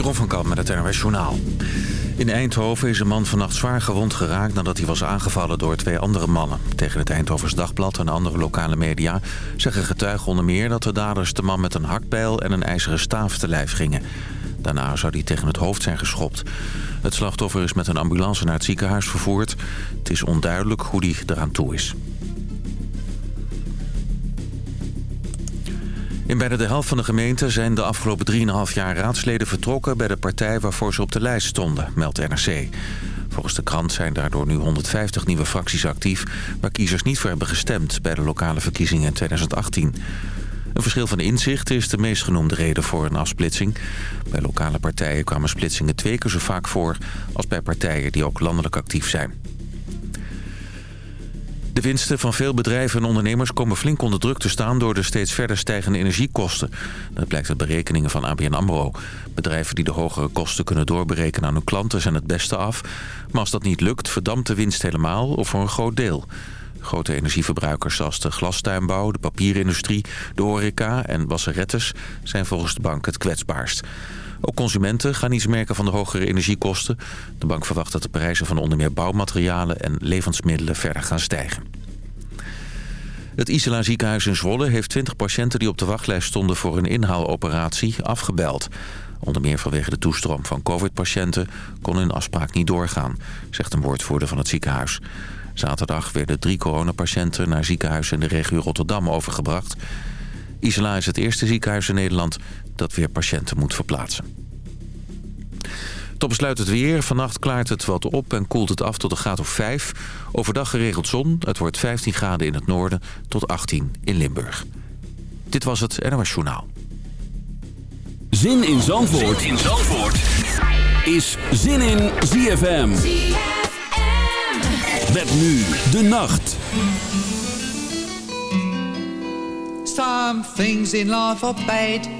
Jeroen van Kamp met het NRS Journaal. In Eindhoven is een man vannacht zwaar gewond geraakt... nadat hij was aangevallen door twee andere mannen. Tegen het Eindhovens Dagblad en andere lokale media... zeggen getuigen onder meer dat de daders de man met een hakbijl... en een ijzeren staaf te lijf gingen. Daarna zou hij tegen het hoofd zijn geschopt. Het slachtoffer is met een ambulance naar het ziekenhuis vervoerd. Het is onduidelijk hoe die eraan toe is. In bijna de helft van de gemeenten zijn de afgelopen 3,5 jaar raadsleden vertrokken... bij de partij waarvoor ze op de lijst stonden, meldt NRC. Volgens de krant zijn daardoor nu 150 nieuwe fracties actief... waar kiezers niet voor hebben gestemd bij de lokale verkiezingen in 2018. Een verschil van inzicht is de meest genoemde reden voor een afsplitsing. Bij lokale partijen kwamen splitsingen twee keer zo vaak voor... als bij partijen die ook landelijk actief zijn. De winsten van veel bedrijven en ondernemers komen flink onder druk te staan... door de steeds verder stijgende energiekosten. Dat blijkt uit berekeningen van ABN AMRO. Bedrijven die de hogere kosten kunnen doorberekenen aan hun klanten zijn het beste af. Maar als dat niet lukt, verdampt de winst helemaal of voor een groot deel. Grote energieverbruikers zoals de glastuinbouw, de papierindustrie, de horeca en wasserettes... zijn volgens de bank het kwetsbaarst. Ook consumenten gaan iets merken van de hogere energiekosten. De bank verwacht dat de prijzen van onder meer bouwmaterialen en levensmiddelen verder gaan stijgen. Het Isela ziekenhuis in Zwolle heeft 20 patiënten die op de wachtlijst stonden voor een inhaaloperatie afgebeld. Onder meer vanwege de toestroom van covid-patiënten kon hun afspraak niet doorgaan, zegt een woordvoerder van het ziekenhuis. Zaterdag werden drie coronapatiënten naar ziekenhuizen in de regio Rotterdam overgebracht. Isela is het eerste ziekenhuis in Nederland dat weer patiënten moet verplaatsen. Tot besluit het weer. Vannacht klaart het wat op en koelt het af tot een graad of 5. Overdag geregeld zon. Het wordt 15 graden in het noorden tot 18 in Limburg. Dit was het NOS Journaal. Zin in Zandvoort, zin in Zandvoort. is Zin in ZFM. ZFM. Met nu de nacht. Some things in life are bad.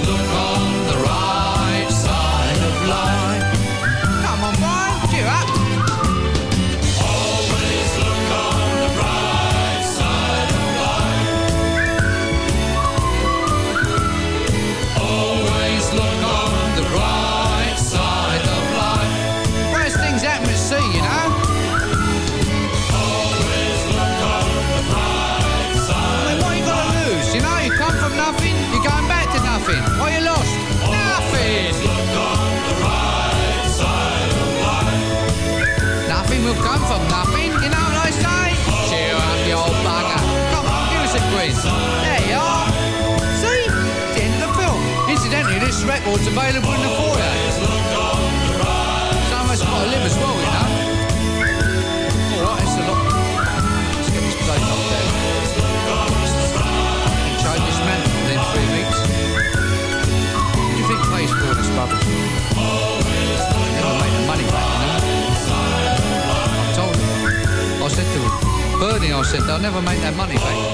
Look what's available in the foyer. So much got to live as well, you know. All right, it's a lot. Let's get this plate up there. And try this man within three weeks. Do you think pays for this rubbish? Never made the money back, you know. I told him. I said to him, Bernie, I said, they'll never make that money back.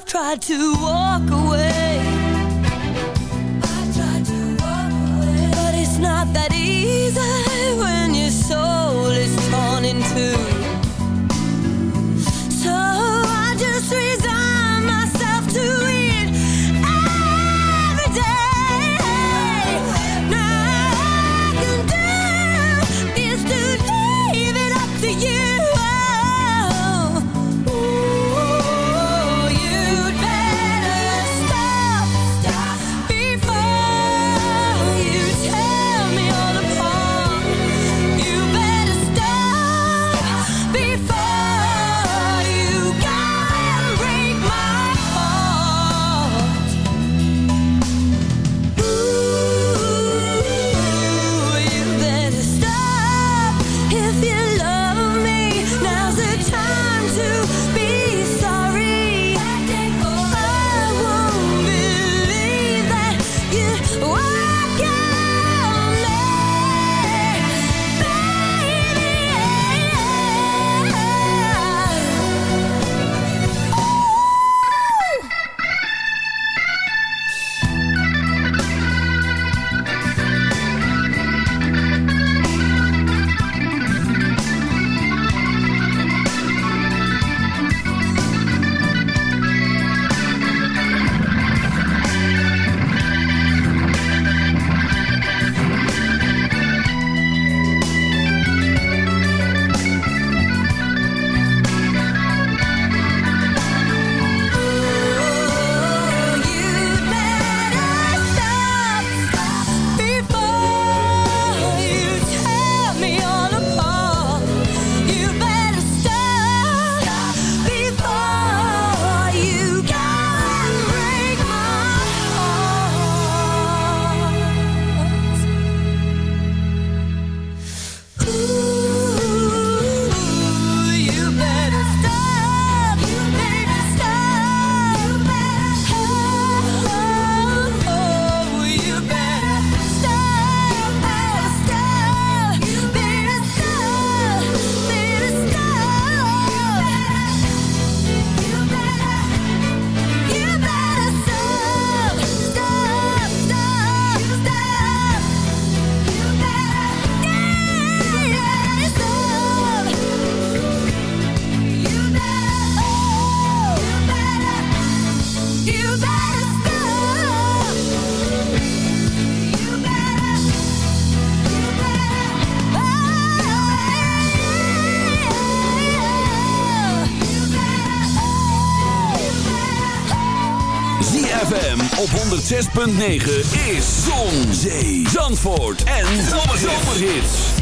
I've tried to walk away. But it's not that easy when your soul is torn in two. 106.9 is Zon, Zee, Zandvoort en Zomerhits.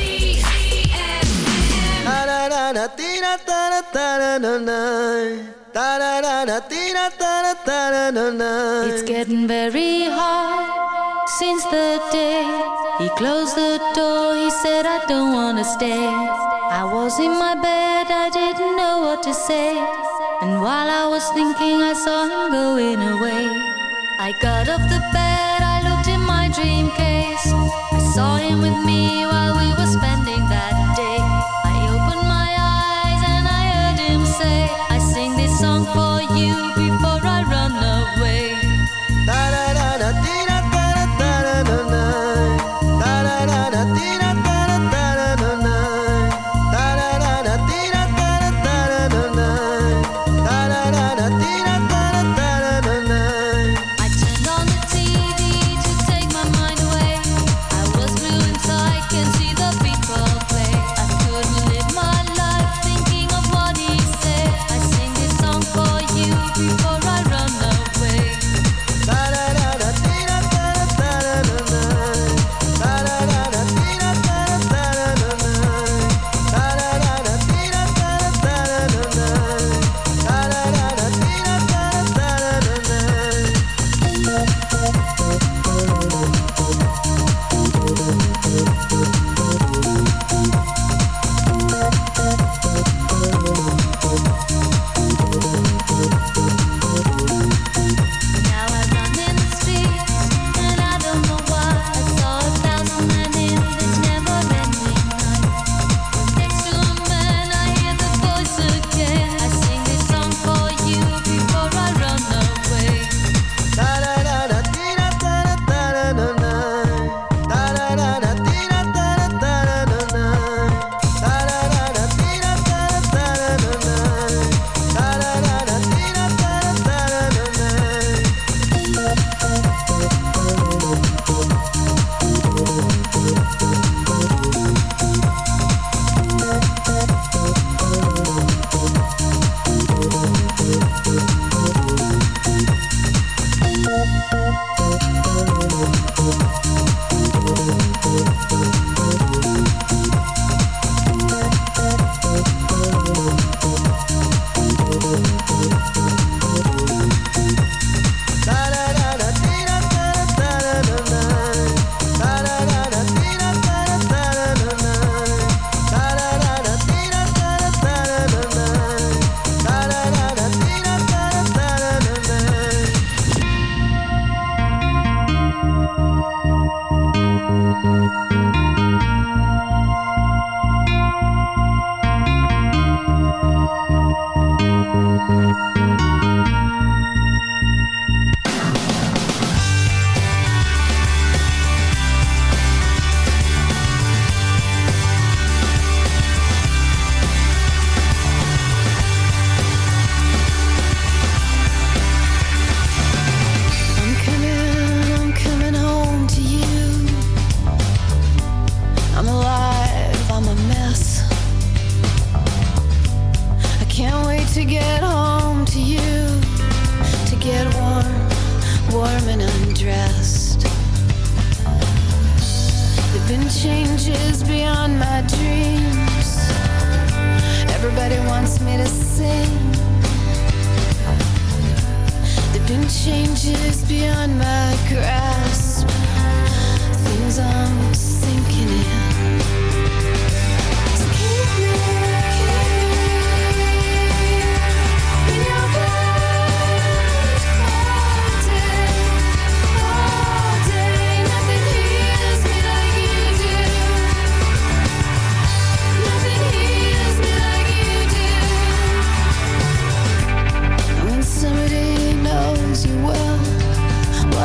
It's getting very hard since the day he closed the door. He said, I don't wanna stay. I was in my bed, I didn't know what to say. And while I was thinking, I saw him going away. I got off the bed, I looked in my dream case. I saw him with me while we were spending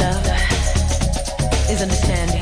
Love is understanding.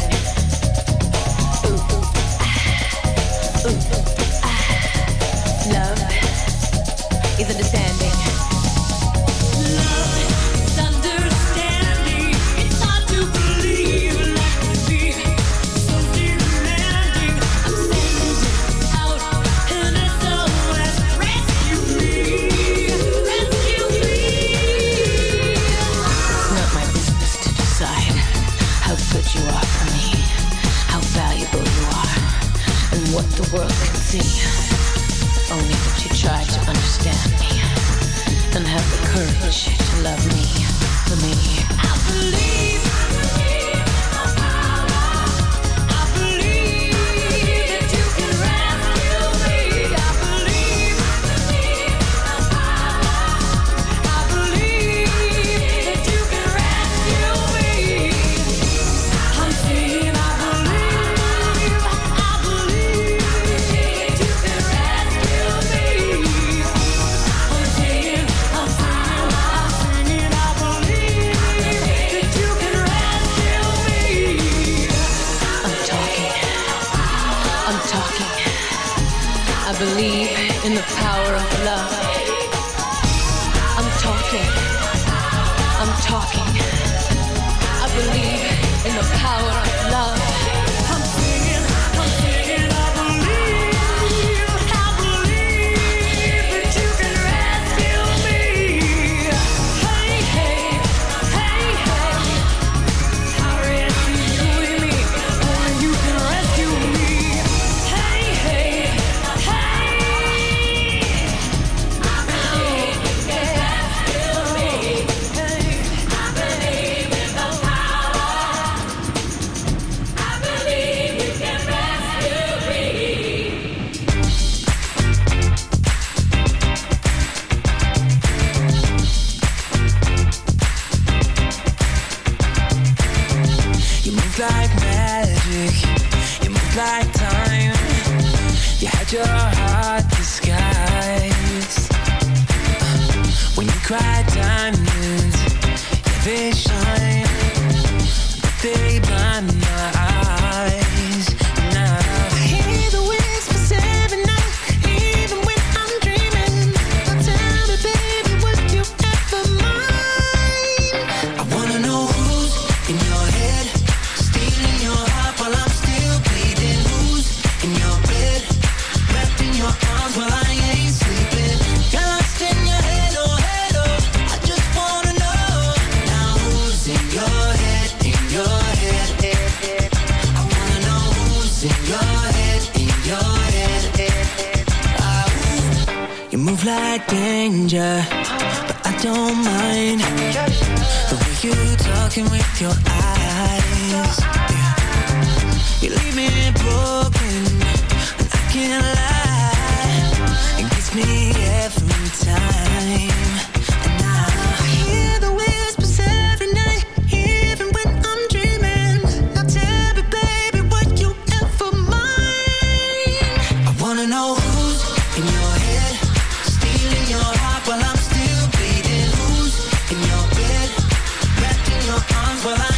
Well, I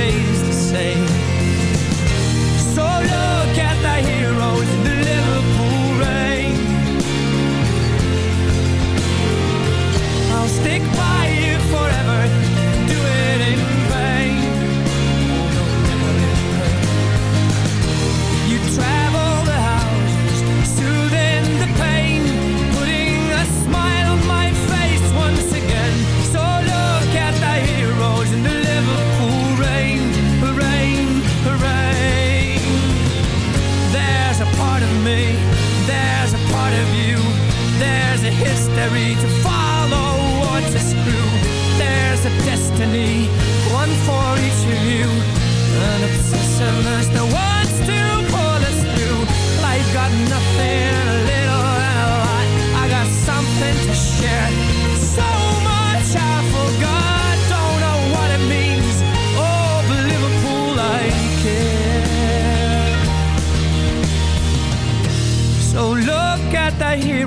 está hear.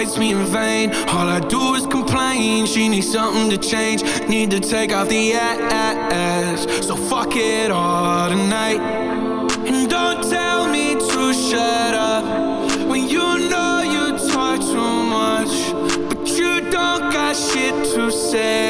fights me in vain. All I do is complain. She needs something to change. Need to take off the ass. So fuck it all tonight. And don't tell me to shut up. When you know you talk too much But you don't got shit to say.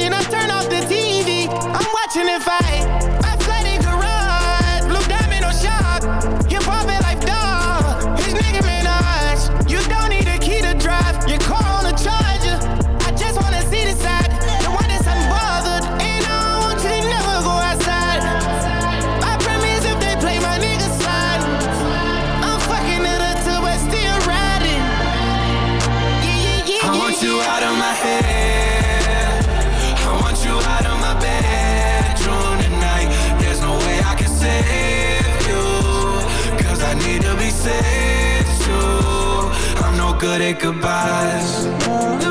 good at goodbyes